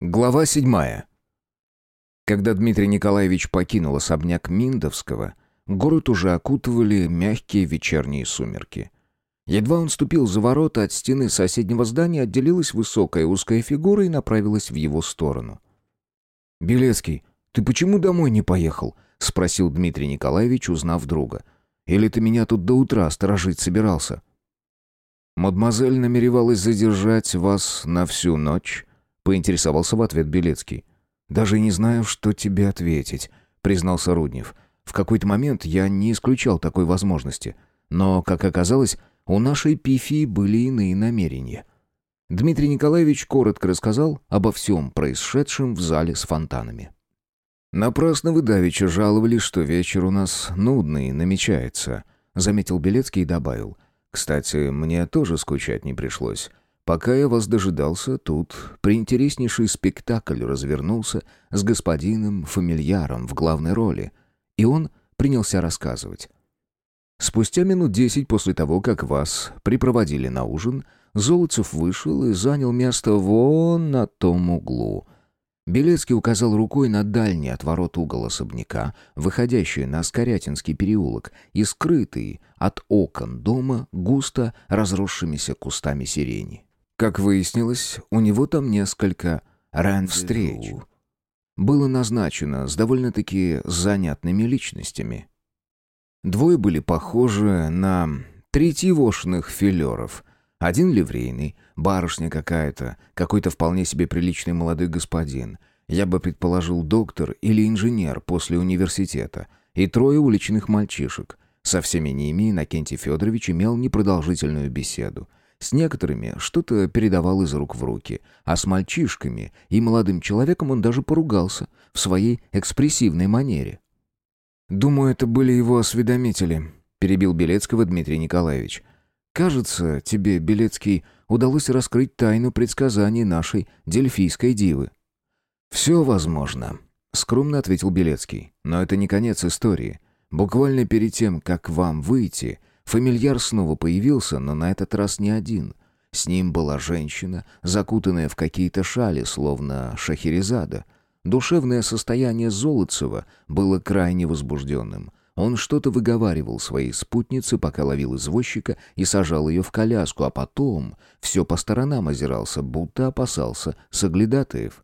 Глава седьмая. Когда Дмитрий Николаевич покинул особняк Миндовского, город уже окутывали мягкие вечерние сумерки. Едва он ступил за ворота, от стены соседнего здания отделилась высокая узкая фигура и направилась в его сторону. «Белецкий, ты почему домой не поехал?» — спросил Дмитрий Николаевич, узнав друга. «Или ты меня тут до утра сторожить собирался?» «Мадемуазель намеревалась задержать вас на всю ночь», поинтересовался в ответ Белецкий. «Даже не знаю, что тебе ответить», — признался Руднев. «В какой-то момент я не исключал такой возможности. Но, как оказалось, у нашей пифии были иные намерения». Дмитрий Николаевич коротко рассказал обо всем происшедшем в зале с фонтанами. «Напрасно вы давеча жаловались, что вечер у нас нудный намечается», — заметил Белецкий и добавил. «Кстати, мне тоже скучать не пришлось. Пока я вас дожидался, тут приинтереснейший спектакль развернулся с господином фамильяром в главной роли, и он принялся рассказывать. Спустя минут десять после того, как вас припроводили на ужин, Золотцев вышел и занял место вон на том углу. Белецкий указал рукой на дальний от ворот угол особняка, выходящий на Скорятинский переулок и скрытый от окон дома густо разросшимися кустами сирени. Как выяснилось, у него там несколько ран-встреч. Было назначено с довольно-таки занятными личностями. Двое были похожи на третьевошных филеров. Один ливрейный, барышня какая-то, какой-то вполне себе приличный молодой господин. Я бы предположил доктор или инженер после университета. И трое уличных мальчишек. Со всеми ними Иннокентий Федорович имел непродолжительную беседу. С некоторыми что-то передавал из рук в руки, а с мальчишками и молодым человеком он даже поругался в своей экспрессивной манере. «Думаю, это были его осведомители», — перебил Белецкого Дмитрий Николаевич. «Кажется, тебе, Белецкий, удалось раскрыть тайну предсказаний нашей дельфийской дивы». «Все возможно», — скромно ответил Белецкий. «Но это не конец истории. Буквально перед тем, как вам выйти, Фамильяр снова появился, но на этот раз не один. С ним была женщина, закутанная в какие-то шали, словно шахерезада. Душевное состояние Золотцева было крайне возбужденным. Он что-то выговаривал своей спутнице, пока ловил извозчика и сажал ее в коляску, а потом все по сторонам озирался, будто опасался соглядатаев.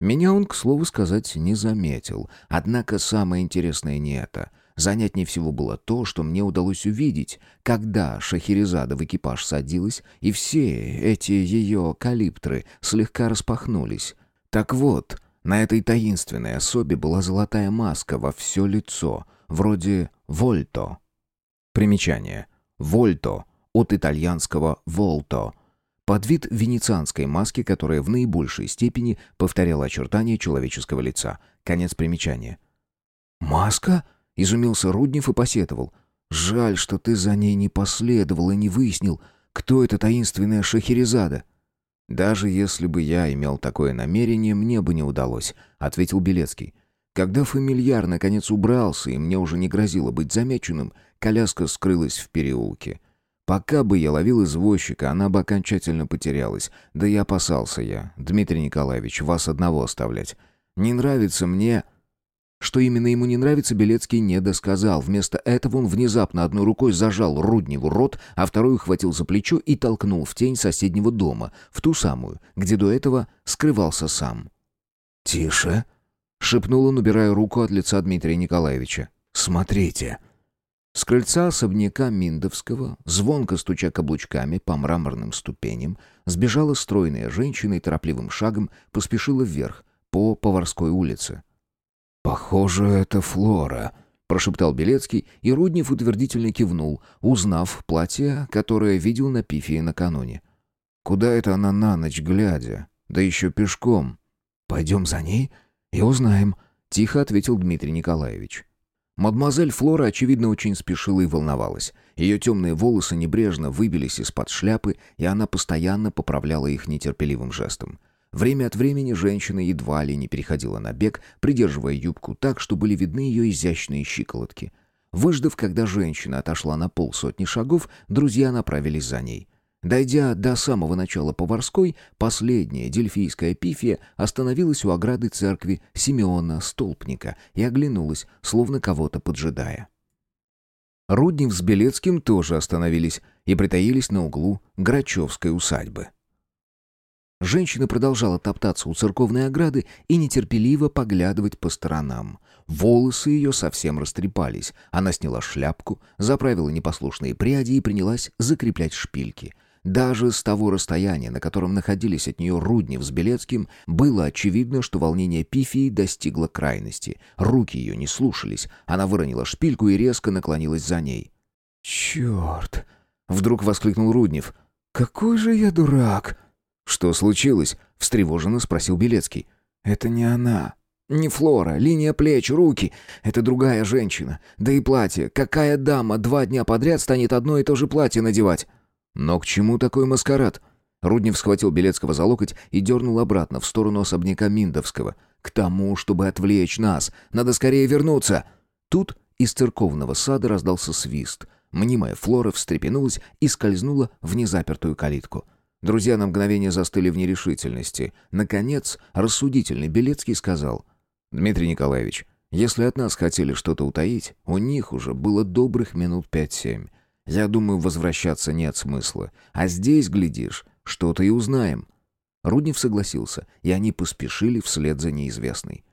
Меня он, к слову сказать, не заметил. Однако самое интересное не это — Занятнее всего было то, что мне удалось увидеть, когда Шахерезада в экипаж садилась, и все эти ее калиптры слегка распахнулись. Так вот, на этой таинственной особе была золотая маска во все лицо, вроде «вольто». Примечание. «Вольто» от итальянского «волто», под вид венецианской маски, которая в наибольшей степени повторяла очертания человеческого лица. Конец примечания. «Маска?» Изумился Руднев и посетовал. «Жаль, что ты за ней не последовал и не выяснил, кто эта таинственная Шахерезада». «Даже если бы я имел такое намерение, мне бы не удалось», — ответил Белецкий. Когда фамильяр наконец убрался, и мне уже не грозило быть замеченным, коляска скрылась в переулке. Пока бы я ловил извозчика, она бы окончательно потерялась. Да и опасался я, Дмитрий Николаевич, вас одного оставлять. Не нравится мне... Что именно ему не нравится, Белецкий не досказал. Вместо этого он внезапно одной рукой зажал Рудневу рот, а вторую хватил за плечо и толкнул в тень соседнего дома, в ту самую, где до этого скрывался сам. «Тише!» — шепнул он, убирая руку от лица Дмитрия Николаевича. «Смотрите!» С крыльца особняка Миндовского, звонко стуча каблучками по мраморным ступеням, сбежала стройная женщина и торопливым шагом поспешила вверх по Поварской улице. «Похоже, это Флора», — прошептал Белецкий, и Руднев утвердительно кивнул, узнав платье, которое видел на пифе накануне. «Куда это она на ночь глядя? Да еще пешком». «Пойдем за ней и узнаем», — тихо ответил Дмитрий Николаевич. Мадемуазель Флора, очевидно, очень спешила и волновалась. Ее темные волосы небрежно выбились из-под шляпы, и она постоянно поправляла их нетерпеливым жестом. Время от времени женщина едва ли не переходила на бег, придерживая юбку так, что были видны ее изящные щиколотки. Выждав, когда женщина отошла на полсотни шагов, друзья направились за ней. Дойдя до самого начала Поварской, последняя дельфийская пифия остановилась у ограды церкви Симеона Столпника и оглянулась, словно кого-то поджидая. Руднев с Белецким тоже остановились и притаились на углу Грачевской усадьбы. Женщина продолжала топтаться у церковной ограды и нетерпеливо поглядывать по сторонам. Волосы ее совсем растрепались. Она сняла шляпку, заправила непослушные пряди и принялась закреплять шпильки. Даже с того расстояния, на котором находились от нее Руднев с Белецким, было очевидно, что волнение Пифии достигло крайности. Руки ее не слушались. Она выронила шпильку и резко наклонилась за ней. «Черт!» — вдруг воскликнул Руднев. «Какой же я дурак!» «Что случилось?» — встревоженно спросил Белецкий. «Это не она. Не Флора, линия плеч, руки. Это другая женщина. Да и платье. Какая дама два дня подряд станет одно и то же платье надевать?» «Но к чему такой маскарад?» Руднев схватил Белецкого за локоть и дернул обратно в сторону особняка Миндовского. «К тому, чтобы отвлечь нас. Надо скорее вернуться!» Тут из церковного сада раздался свист. Мнимая Флора встрепенулась и скользнула в незапертую калитку. Друзья на мгновение застыли в нерешительности. Наконец, рассудительный Белецкий сказал. «Дмитрий Николаевич, если от нас хотели что-то утаить, у них уже было добрых минут пять-семь. Я думаю, возвращаться нет смысла. А здесь, глядишь, что-то и узнаем». Руднев согласился, и они поспешили вслед за неизвестной.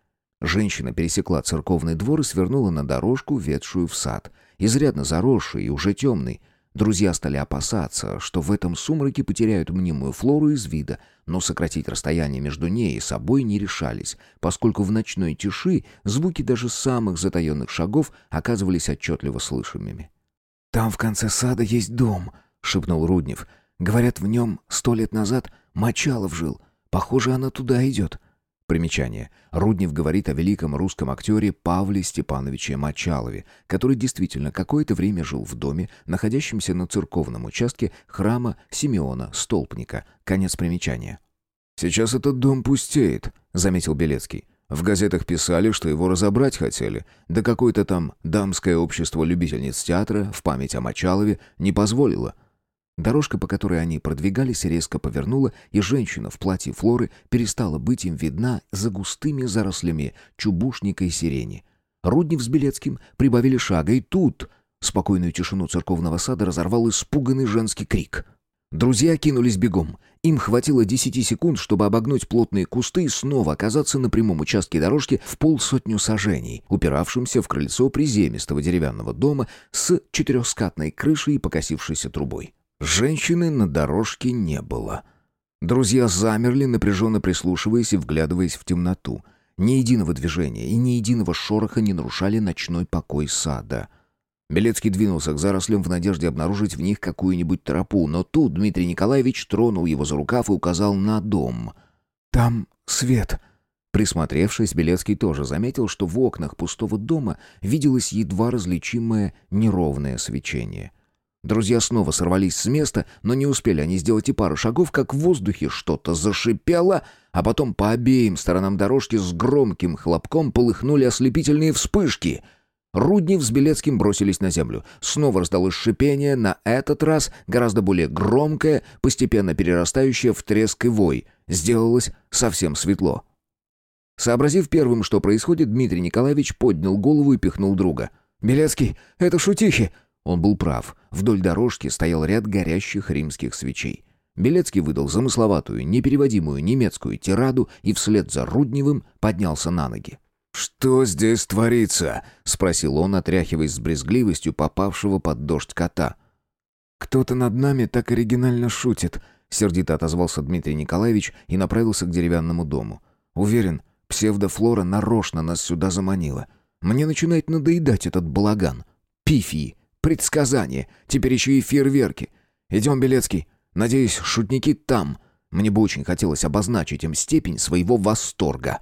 Женщина пересекла церковный двор и свернула на дорожку, ведшую в сад, изрядно заросший и уже темный. Друзья стали опасаться, что в этом сумраке потеряют мнимую флору из вида, но сократить расстояние между ней и собой не решались, поскольку в ночной тиши звуки даже самых затаенных шагов оказывались отчетливо слышимыми. «Там в конце сада есть дом», — шепнул Руднев. «Говорят, в нем сто лет назад Мочалов жил. Похоже, она туда идет». Примечание. Руднев говорит о великом русском актере Павле Степановиче Мочалове, который действительно какое-то время жил в доме, находящемся на церковном участке храма Симеона Столпника. Конец примечания. «Сейчас этот дом пустеет», — заметил Белецкий. В газетах писали, что его разобрать хотели, да какое-то там дамское общество любительниц театра в память о Мочалове не позволило — Дорожка, по которой они продвигались, резко повернула, и женщина в платье Флоры перестала быть им видна за густыми зарослями чубушника и сирени. Руднев с Белецким прибавили шага, и тут спокойную тишину церковного сада разорвал испуганный женский крик. Друзья кинулись бегом. Им хватило десяти секунд, чтобы обогнуть плотные кусты и снова оказаться на прямом участке дорожки в полсотню сажений, упиравшимся в крыльцо приземистого деревянного дома с четырехскатной крышей и покосившейся трубой. Женщины на дорожке не было. Друзья замерли, напряженно прислушиваясь и вглядываясь в темноту. Ни единого движения и ни единого шороха не нарушали ночной покой сада. Белецкий двинулся к зарослям в надежде обнаружить в них какую-нибудь тропу, но тут Дмитрий Николаевич тронул его за рукав и указал на дом. «Там свет», Присмотревшись, Белецкий тоже заметил, что в окнах пустого дома виделось едва различимое неровное свечение. Друзья снова сорвались с места, но не успели они сделать и пару шагов, как в воздухе что-то зашипело, а потом по обеим сторонам дорожки с громким хлопком полыхнули ослепительные вспышки. Руднев с Белецким бросились на землю. Снова раздалось шипение, на этот раз гораздо более громкое, постепенно перерастающее в треск и вой. Сделалось совсем светло. Сообразив первым, что происходит, Дмитрий Николаевич поднял голову и пихнул друга. «Белецкий, это шутихи!» Он был прав. Вдоль дорожки стоял ряд горящих римских свечей. Белецкий выдал замысловатую, непереводимую немецкую тираду и вслед за Рудневым поднялся на ноги. «Что здесь творится?» — спросил он, отряхиваясь с брезгливостью попавшего под дождь кота. «Кто-то над нами так оригинально шутит», — сердито отозвался Дмитрий Николаевич и направился к деревянному дому. «Уверен, псевдофлора нарочно нас сюда заманила. Мне начинает надоедать этот балаган. Пифии, Предсказание. Теперь еще и фейерверки. Идем, Белецкий. Надеюсь, шутники там. Мне бы очень хотелось обозначить им степень своего восторга.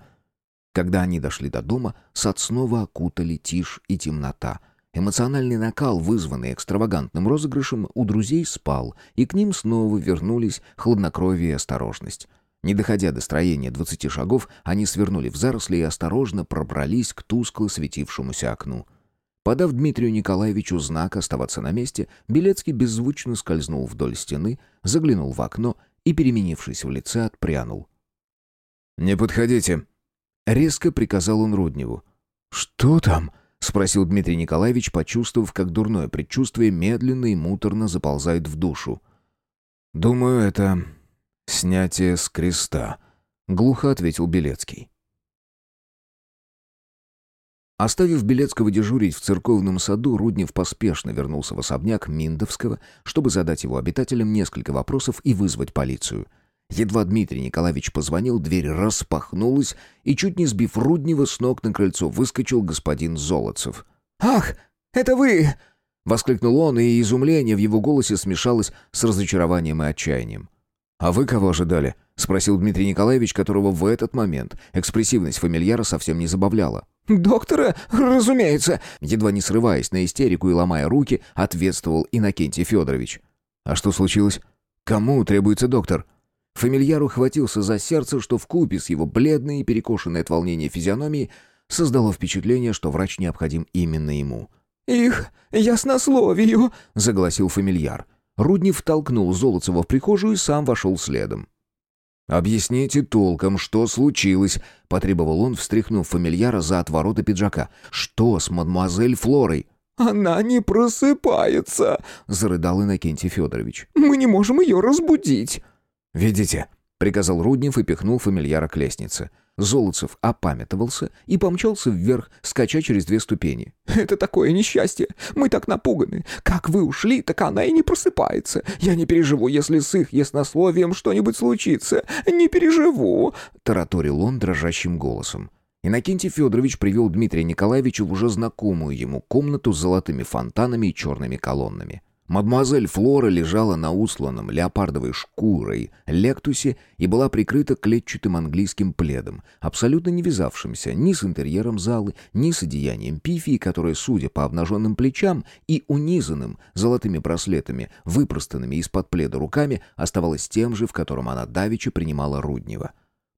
Когда они дошли до дома, сад снова окутали тишь и темнота. Эмоциональный накал, вызванный экстравагантным розыгрышем, у друзей спал, и к ним снова вернулись хладнокровие и осторожность. Не доходя до строения двадцати шагов, они свернули в заросли и осторожно пробрались к тускло светившемуся окну. Подав Дмитрию Николаевичу знак оставаться на месте, Белецкий беззвучно скользнул вдоль стены, заглянул в окно и, переменившись в лице, отпрянул. «Не подходите!» Резко приказал он Рудневу. «Что там?» — спросил Дмитрий Николаевич, почувствовав, как дурное предчувствие медленно и муторно заползает в душу. «Думаю, это снятие с креста», — глухо ответил Белецкий. Оставив Белецкого дежурить в церковном саду, Руднев поспешно вернулся в особняк Миндовского, чтобы задать его обитателям несколько вопросов и вызвать полицию. Едва Дмитрий Николаевич позвонил, дверь распахнулась, и, чуть не сбив Руднева, с ног на крыльцо выскочил господин Золотцев. «Ах, это вы!» — воскликнул он, и изумление в его голосе смешалось с разочарованием и отчаянием. «А вы кого ожидали?» — спросил Дмитрий Николаевич, которого в этот момент экспрессивность фамильяра совсем не забавляла. «Доктора, разумеется!» Едва не срываясь на истерику и ломая руки, ответствовал Иннокентий Федорович. «А что случилось? Кому требуется доктор?» Фамильяр ухватился за сердце, что в купе с его бледной и перекошенной от волнения физиономией создало впечатление, что врач необходим именно ему. «Их яснословию!» — загласил фамильяр. Руднев толкнул Золотцева в прихожую и сам вошел следом. «Объясните толком, что случилось», — потребовал он, встряхнув фамильяра за отвороты пиджака. «Что с мадемуазель Флорой?» «Она не просыпается», — зарыдал Иннокентий Федорович. «Мы не можем ее разбудить». «Ведите», — приказал Руднев и пихнул фамильяра к лестнице. Золотцев опамятовался и помчался вверх, скача через две ступени. «Это такое несчастье! Мы так напуганы! Как вы ушли, так она и не просыпается! Я не переживу, если с их яснословием что-нибудь случится! Не переживу!» — тараторил он дрожащим голосом. Иннокентий Федорович привел Дмитрия Николаевича в уже знакомую ему комнату с золотыми фонтанами и черными колоннами. Мадемуазель Флора лежала на усланном леопардовой шкурой лектусе и была прикрыта клетчатым английским пледом, абсолютно не вязавшимся ни с интерьером залы, ни с одеянием пифии, которое, судя по обнаженным плечам и унизанным золотыми браслетами, выпростанными из-под пледа руками, оставалось тем же, в котором она давеча принимала Руднева.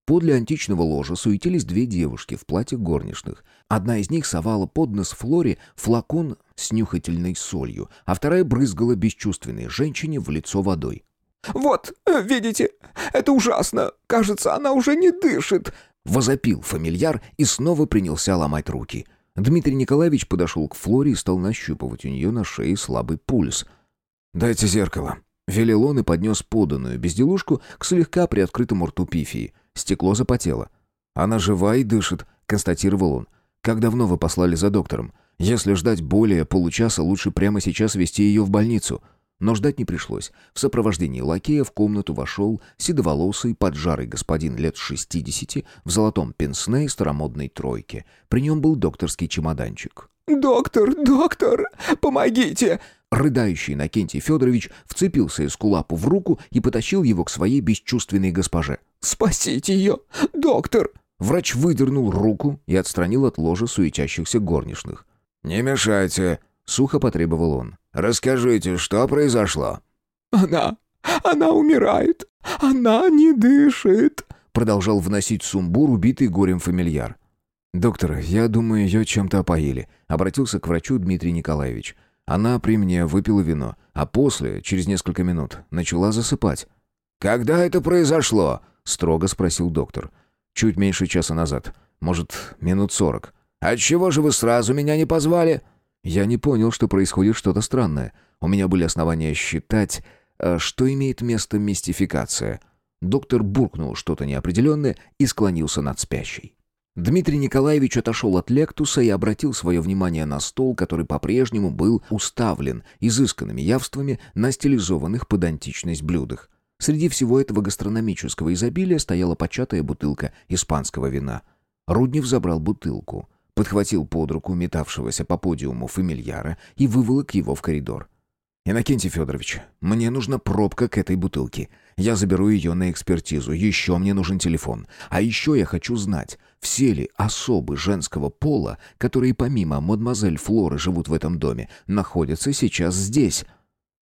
Подле античного ложа суетились две девушки в платьях горничных. Одна из них совала под нос Флоре флакон с нюхательной солью, а вторая брызгала бесчувственной женщине в лицо водой. «Вот, видите, это ужасно. Кажется, она уже не дышит», — возопил фамильяр и снова принялся ломать руки. Дмитрий Николаевич подошел к Флоре и стал нащупывать у нее на шее слабый пульс. «Дайте зеркало», — велел он и поднес поданную безделушку к слегка приоткрытому рту Пифии — Стекло запотело. «Она жива и дышит», — констатировал он. «Как давно вы послали за доктором? Если ждать более получаса, лучше прямо сейчас вести ее в больницу». Но ждать не пришлось. В сопровождении лакея в комнату вошел седоволосый, поджарый господин лет шестидесяти в золотом пенсне и старомодной тройке. При нем был докторский чемоданчик. «Доктор, доктор, помогите!» Рыдающий Накентий Федорович вцепился Эскулапу в руку и потащил его к своей бесчувственной госпоже. «Спасите ее, доктор!» Врач выдернул руку и отстранил от ложа суетящихся горничных. «Не мешайте», — сухо потребовал он. «Расскажите, что произошло?» «Она... она умирает. Она не дышит», — продолжал вносить сумбур убитый горем фамильяр. «Доктор, я думаю, ее чем-то опоили», — обратился к врачу Дмитрий Николаевич. Она при мне выпила вино, а после, через несколько минут, начала засыпать. «Когда это произошло?» — строго спросил доктор. «Чуть меньше часа назад. Может, минут сорок». «Отчего же вы сразу меня не позвали?» «Я не понял, что происходит что-то странное. У меня были основания считать, э, что имеет место мистификация». Доктор буркнул что-то неопределенное и склонился над спящей. Дмитрий Николаевич отошел от лектуса и обратил свое внимание на стол, который по-прежнему был уставлен изысканными явствами на стилизованных под античность блюдах. Среди всего этого гастрономического изобилия стояла початая бутылка испанского вина. Руднев забрал бутылку, подхватил под руку метавшегося по подиуму фамильяра и выволок его в коридор. «Иннокентий Федорович, мне нужна пробка к этой бутылке. Я заберу ее на экспертизу. Еще мне нужен телефон. А еще я хочу знать, все ли особы женского пола, которые помимо мадемуазель Флоры живут в этом доме, находятся сейчас здесь».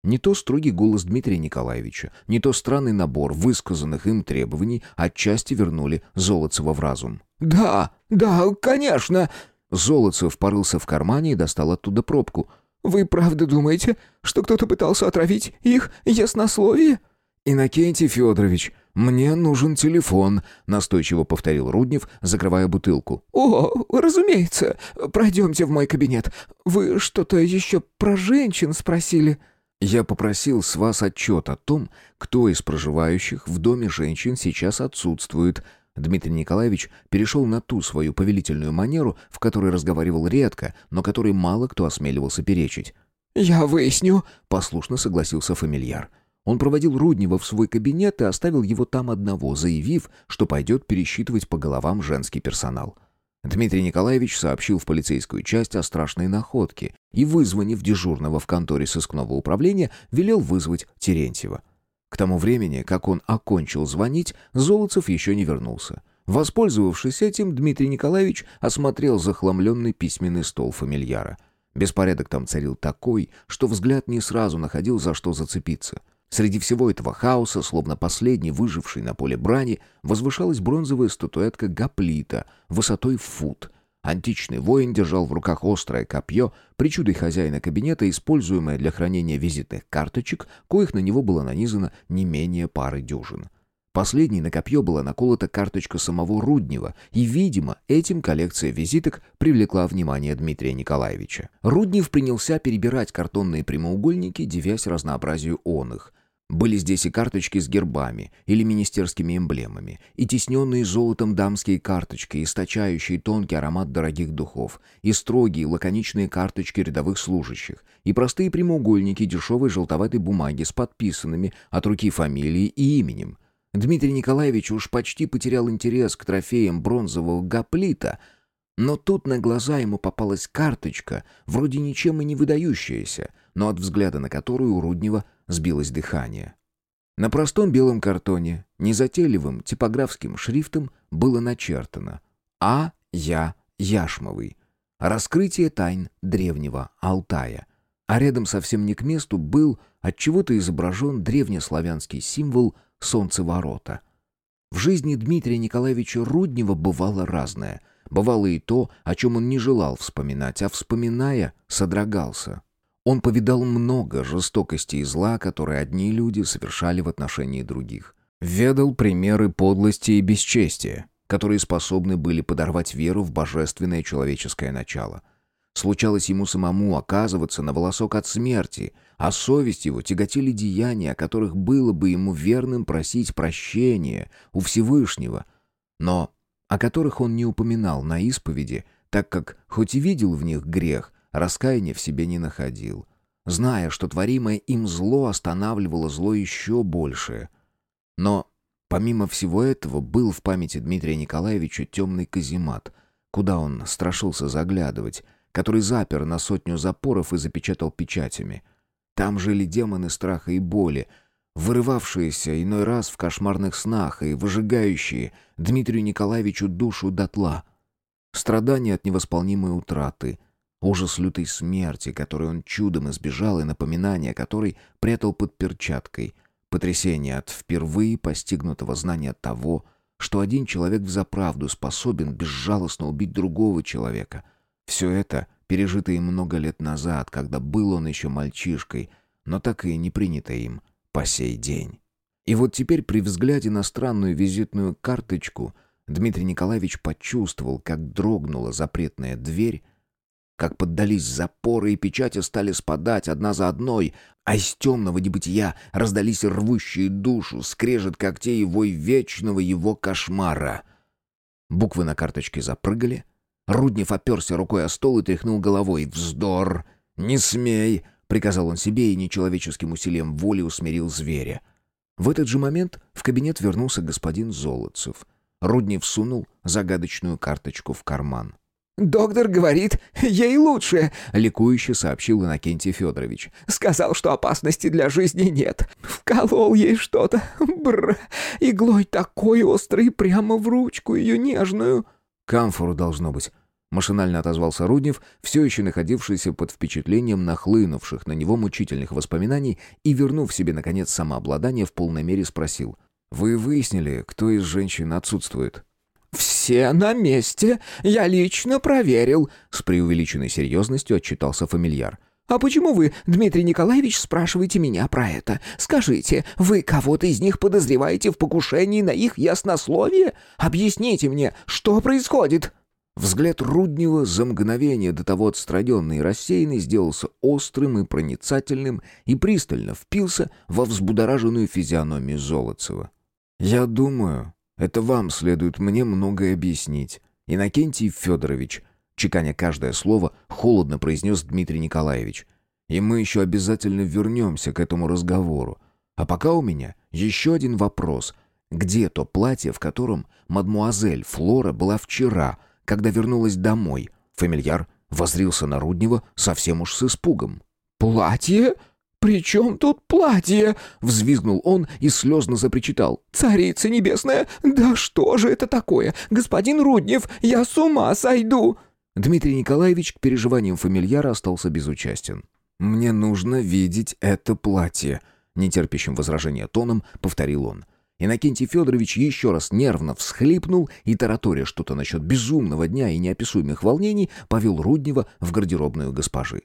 Не то строгий голос Дмитрия Николаевича, не то странный набор высказанных им требований отчасти вернули Золотцева в разум. «Да, да, конечно!» Золотцев порылся в кармане и достал оттуда пробку. «Вы правда думаете, что кто-то пытался отравить их яснословие?» «Иннокентий Федорович, мне нужен телефон», — настойчиво повторил Руднев, закрывая бутылку. «О, разумеется. Пройдемте в мой кабинет. Вы что-то еще про женщин спросили?» «Я попросил с вас отчет о том, кто из проживающих в доме женщин сейчас отсутствует», Дмитрий Николаевич перешел на ту свою повелительную манеру, в которой разговаривал редко, но которой мало кто осмеливался перечить. «Я выясню», — послушно согласился фамильяр. Он проводил Руднева в свой кабинет и оставил его там одного, заявив, что пойдет пересчитывать по головам женский персонал. Дмитрий Николаевич сообщил в полицейскую часть о страшной находке и, вызвонив дежурного в конторе сыскного управления, велел вызвать Терентьева. К тому времени, как он окончил звонить, Золотцев еще не вернулся. Воспользовавшись этим, Дмитрий Николаевич осмотрел захламленный письменный стол фамильяра. Беспорядок там царил такой, что взгляд не сразу находил за что зацепиться. Среди всего этого хаоса, словно последний выживший на поле брани, возвышалась бронзовая статуэтка Гоплита высотой в фут. Античный воин держал в руках острое копье, причудой хозяина кабинета, используемое для хранения визитных карточек, коих на него было нанизано не менее пары дюжин. Последней на копье была наколота карточка самого Руднева, и, видимо, этим коллекция визиток привлекла внимание Дмитрия Николаевича. Руднев принялся перебирать картонные прямоугольники, девясь разнообразию он их. Были здесь и карточки с гербами или министерскими эмблемами, и тесненные золотом дамские карточки, источающие тонкий аромат дорогих духов, и строгие лаконичные карточки рядовых служащих, и простые прямоугольники дешевой желтоватой бумаги с подписанными от руки фамилией и именем. Дмитрий Николаевич уж почти потерял интерес к трофеям бронзового гоплита, но тут на глаза ему попалась карточка, вроде ничем и не выдающаяся, но от взгляда на которую у Руднева – сбилось дыхание. На простом белом картоне, незатейливым типографским шрифтом было начертано «А. Я. Яшмовый. Раскрытие тайн древнего Алтая». А рядом совсем не к месту был от чего то изображен древнеславянский символ солнцеворота. В жизни Дмитрия Николаевича Руднева бывало разное. Бывало и то, о чем он не желал вспоминать, а вспоминая, содрогался. Он повидал много жестокости и зла, которые одни люди совершали в отношении других. Ведал примеры подлости и бесчестия, которые способны были подорвать веру в божественное человеческое начало. Случалось ему самому оказываться на волосок от смерти, а совесть его тяготили деяния, о которых было бы ему верным просить прощения у Всевышнего, но о которых он не упоминал на исповеди, так как, хоть и видел в них грех, раскаяния в себе не находил. Зная, что творимое им зло останавливало зло еще большее. Но, помимо всего этого, был в памяти Дмитрия Николаевича темный каземат, куда он страшился заглядывать, который запер на сотню запоров и запечатал печатями. Там жили демоны страха и боли, вырывавшиеся иной раз в кошмарных снах и выжигающие Дмитрию Николаевичу душу дотла. Страдания от невосполнимой утраты — Ужас лютой смерти, которой он чудом избежал, и напоминание которой прятал под перчаткой. Потрясение от впервые постигнутого знания того, что один человек взаправду способен безжалостно убить другого человека. Все это пережито им много лет назад, когда был он еще мальчишкой, но так и не принято им по сей день. И вот теперь при взгляде на странную визитную карточку Дмитрий Николаевич почувствовал, как дрогнула запретная дверь, как поддались запоры и печати стали спадать одна за одной, а из темного небытия раздались рвущие душу, скрежет когтей и вечного его кошмара. Буквы на карточке запрыгали. Руднев оперся рукой о стол и тряхнул головой. «Вздор! Не смей!» — приказал он себе и нечеловеческим усилием воли усмирил зверя. В этот же момент в кабинет вернулся господин Золотцев. Руднев сунул загадочную карточку в карман. «Доктор говорит, ей лучше», — ликующе сообщил Иннокентий Федорович. «Сказал, что опасности для жизни нет. Вколол ей что-то. Бр. Иглой такой острый прямо в ручку ее нежную». «Камфору должно быть». Машинально отозвался Руднев, все еще находившийся под впечатлением нахлынувших на него мучительных воспоминаний и, вернув себе, наконец, самообладание, в полной мере спросил. «Вы выяснили, кто из женщин отсутствует?» «Все на месте. Я лично проверил», — с преувеличенной серьезностью отчитался фамильяр. «А почему вы, Дмитрий Николаевич, спрашиваете меня про это? Скажите, вы кого-то из них подозреваете в покушении на их яснословие? Объясните мне, что происходит?» Взгляд Руднева за мгновение до того отстраненный и рассеянный сделался острым и проницательным и пристально впился во взбудораженную физиономию Золотцева. «Я думаю, это вам следует мне многое объяснить. Иннокентий Федорович, чеканя каждое слово, холодно произнес Дмитрий Николаевич. И мы еще обязательно вернемся к этому разговору. А пока у меня еще один вопрос. Где то платье, в котором мадмуазель Флора была вчера, когда вернулась домой? Фамильяр возрился на Руднева совсем уж с испугом. «Платье? «При чем тут платье?» — взвизгнул он и слезно запричитал. «Царица небесная, да что же это такое? Господин Руднев, я с ума сойду!» Дмитрий Николаевич к переживаниям фамильяра остался безучастен. «Мне нужно видеть это платье», — нетерпящим возражения тоном повторил он. Иннокентий Федорович еще раз нервно всхлипнул и, тараторя что-то насчет безумного дня и неописуемых волнений, повел Руднева в гардеробную госпожи.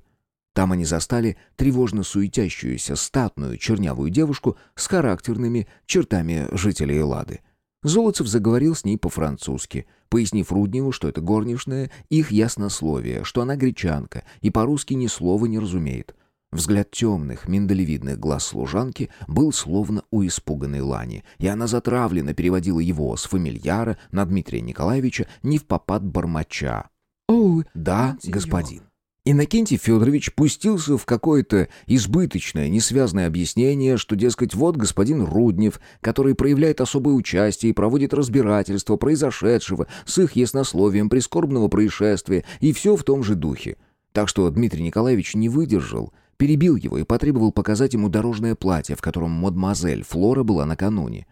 Там они застали тревожно суетящуюся статную чернявую девушку с характерными чертами жителей Эллады. Золотцев заговорил с ней по-французски, пояснив Рудневу, что это горничная, их яснословие, что она гречанка и по-русски ни слова не разумеет. Взгляд темных, миндалевидных глаз служанки был словно у испуганной лани, и она затравленно переводила его с фамильяра на Дмитрия Николаевича не в попад бормоча. «О, да, господин». Иннокентий Федорович пустился в какое-то избыточное, несвязное объяснение, что, дескать, вот господин Руднев, который проявляет особое участие и проводит разбирательство произошедшего с их яснословием прискорбного происшествия, и все в том же духе. Так что Дмитрий Николаевич не выдержал, перебил его и потребовал показать ему дорожное платье, в котором мадемуазель Флора была накануне.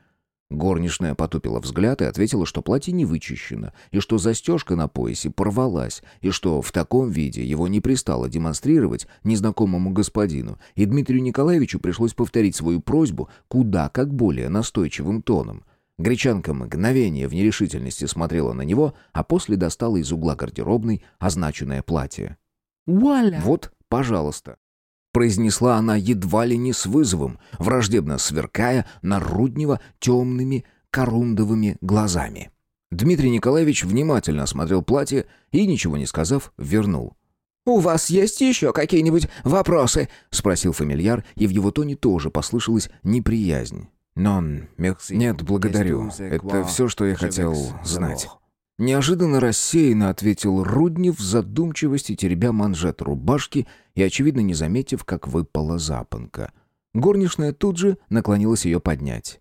Горничная потупила взгляд и ответила, что платье не вычищено, и что застежка на поясе порвалась, и что в таком виде его не пристало демонстрировать незнакомому господину, и Дмитрию Николаевичу пришлось повторить свою просьбу куда как более настойчивым тоном. Гречанка мгновение в нерешительности смотрела на него, а после достала из угла гардеробной означенное платье. «Вуаля!» «Вот, пожалуйста» произнесла она едва ли не с вызовом, враждебно сверкая на Руднева темными корундовыми глазами. Дмитрий Николаевич внимательно осмотрел платье и, ничего не сказав, вернул. «У вас есть еще какие-нибудь вопросы?» — спросил фамильяр, и в его тоне тоже послышалась неприязнь. «Нон. Нет, благодарю. Это все, что я хотел знать». Неожиданно рассеянно ответил Руднев в задумчивости, теребя манжет рубашки и, очевидно, не заметив, как выпала запонка. Горничная тут же наклонилась ее поднять.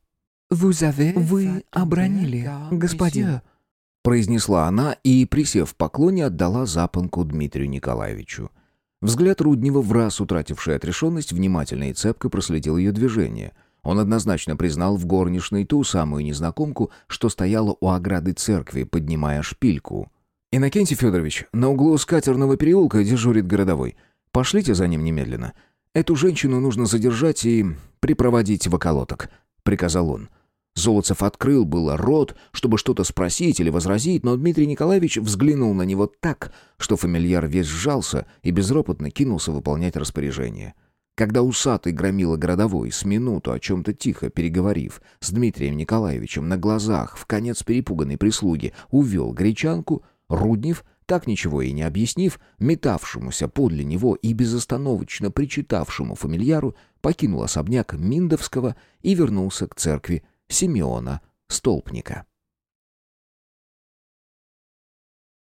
«Вы обронили, господин», — произнесла она и, присев в поклоне, отдала запонку Дмитрию Николаевичу. Взгляд Руднева, в раз утративший отрешенность, внимательно и цепко проследил ее движение — он однозначно признал в горничной ту самую незнакомку, что стояла у ограды церкви, поднимая шпильку. «Иннокентий Федорович, на углу Скатерного переулка дежурит городовой. Пошлите за ним немедленно. Эту женщину нужно задержать и припроводить в околоток», — приказал он. Золотцев открыл было рот, чтобы что-то спросить или возразить, но Дмитрий Николаевич взглянул на него так, что фамильяр весь сжался и безропотно кинулся выполнять распоряжение. Когда усатый громила городовой, с минуту о чем-то тихо переговорив с Дмитрием Николаевичем на глазах в конец перепуганной прислуги, увел гречанку, Руднев, так ничего и не объяснив, метавшемуся подле него и безостановочно причитавшему фамильяру, покинул особняк Миндовского и вернулся к церкви Симеона Столпника.